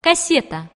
кассета.